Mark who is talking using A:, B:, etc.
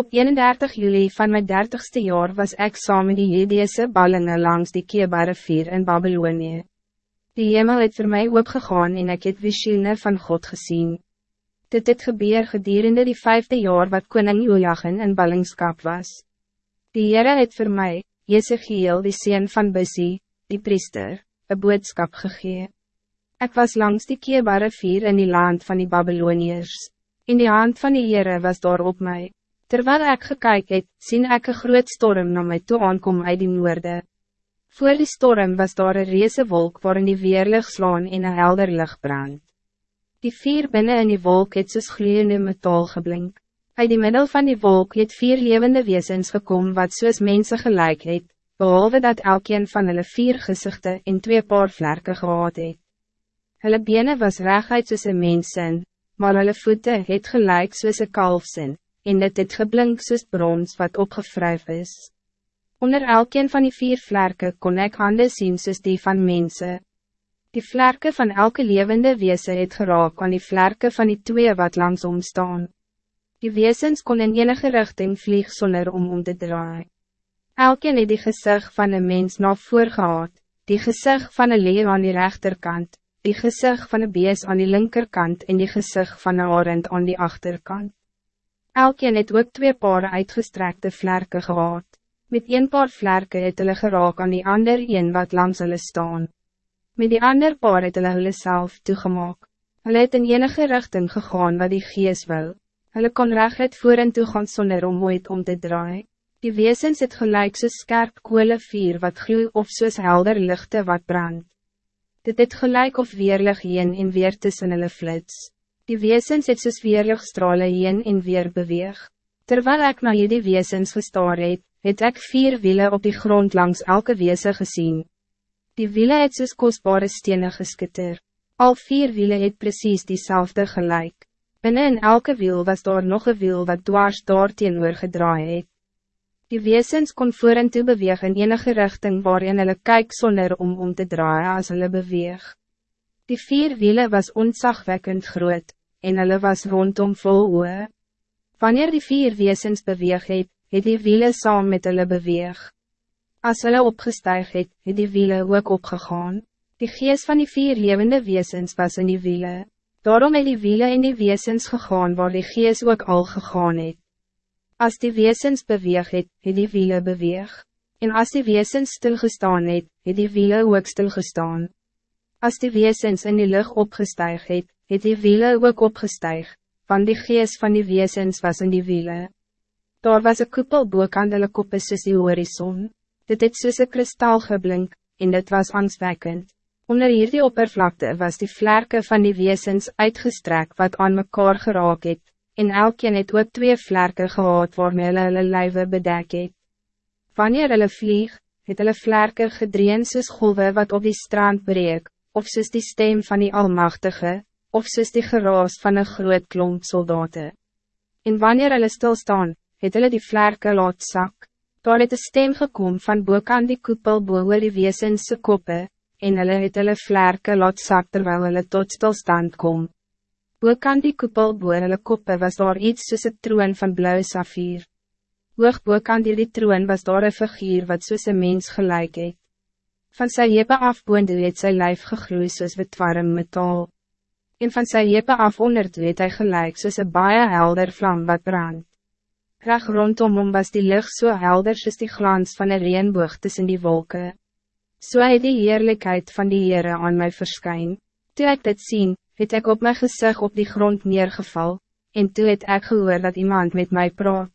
A: Op 31 juli van mijn dertigste jaar was ik samen die Jedeese ballingen langs die keerbare vier in Babylonië. Die hemel het voor mij opgegaan en ik het visioene van God gezien. Dit het gebeur gedurende die vijfde jaar wat koning Joachim in ballingskap was. Die Heere het voor mij, Jezegiel die sien van Bussie, die priester, een boodskap gegee. Ik was langs die keerbare vier in die land van die Babyloniërs. In die hand van die Heere was daar op mij. Terwijl ik gekyk het, sien ek een groot storm na my toe aankom uit die noorde. Voor die storm was daar een reese wolk waarin die weerlig slaan en een helder licht brand. Die vier binnen in die wolk het soos gloeiende metaal geblink. Uit die middel van die wolk het vier levende wezens gekom wat soos mense gelijk het, behalve dat elkeen van hulle vier gezichten en twee paar vlerke gehad het. Hulle bene was reguit soos een mensen, maar hulle voete het gelijk soos een kalfsin, en dit het geblink soos brons wat opgevryf is. Onder elkeen van die vier vlerken kon ik handen zien soos die van mensen. Die vlerken van elke levende wezen het geraak aan die vlerken van die twee wat langs staan. Die wezens kon in enige richting vlieg zonder om om te draaien. Elkeen het die gezicht van een mens na voor gehad, die gezicht van een leeuw aan die rechterkant, die gezicht van een bees aan die linkerkant en die gezicht van een arend aan die achterkant. Elkeen het ook twee paar uitgestrekte vlerken gehad. Met een paar vlerken het hulle geraak aan die ander een wat langs hulle staan. Met die ander paar het hulle hulle self toegemaak. Hulle het in enige richting gegaan wat die gees wil. Hulle kon recht voor en toe gaan sonder om ooit om te draai. Die wezens het gelijk soos skerp koele vier wat gloei of soos helder lichte wat brand. Dit het gelijk of weerlig heen en weer tussen hulle flits. Die wezens het soos weerlig strale heen en weer beweeg. Terwijl ik naar die wezens gestaar het, het ek vier wielen op die grond langs elke wezen gezien. Die wielen het soos kostbare stenen geskitter. Al vier wielen het precies diezelfde gelijk. Binnen in elke wiel was daar nog een wiel wat dwars daar teenoor gedraai het. Die wezens kon voor en toe beweeg in enige richting waarin hulle kyk sonder om om te draaien als hulle beweeg. Die vier wielen was ontzagwekkend groot, en hulle was rondom vol oe. Wanneer die vier wezens beweeg het, het die wiele saam met hulle beweeg. As hulle opgestuig het, het die wiele ook opgegaan. Die geest van die vier levende wezens was in die wiele. Daarom het die wiele in die wezens gegaan waar die geest ook al gegaan het. As die wezens beweeg het, het die wiele beweeg. En as die wezens stilgestaan het, het die wiele ook stilgestaan. As die wezens in die lucht opgestuig het, het die wiele ook opgestuig, want die geest van die wezens was in die wiele. Daar was een koepel boekant hulle koppe soos die horizon, dit het soos een kristal geblink, en dit was angstwekkend. Onder hierdie oppervlakte was die vlerke van die wezens uitgestrek wat aan mekaar geraak het, en elkeen het ook twee vlerke gehad waarmee hulle hulle lijve bedek het. Wanneer hulle vlieg, het hulle vlerke gedreen soos golwe wat op die strand breek, of soos die stem van die Almachtige, of soos die geraas van een groot klomp soldaten. En wanneer hulle stilstaan, het hulle die vlerke laat sak. Daar het een stem gekom van boek aan die koepel boe die weesense koppe, en hulle het hulle vlerke laat sak terwijl hulle tot stilstand kom. Boek aan die koepel boe hulle koppe was daar iets soos een troon van blauwe saffier. Hoog boek aan die, die troon was daar een figuur wat soos een mens gelijk het. Van sy jepe afboende het sy lijf gegloeid soos wit warm metaal en van sy jepe af onder toe het hy gelijk soos een baie helder vlam wat brand. Reg rondom hom was die lucht so helder soos die glans van een reenboog tussen die wolken. So het die heerlijkheid van die Heere aan mij verskyn. Toe ek dit sien, het ek op my gezicht op die grond neergeval, en toe het ek gehoor dat iemand met mij praat.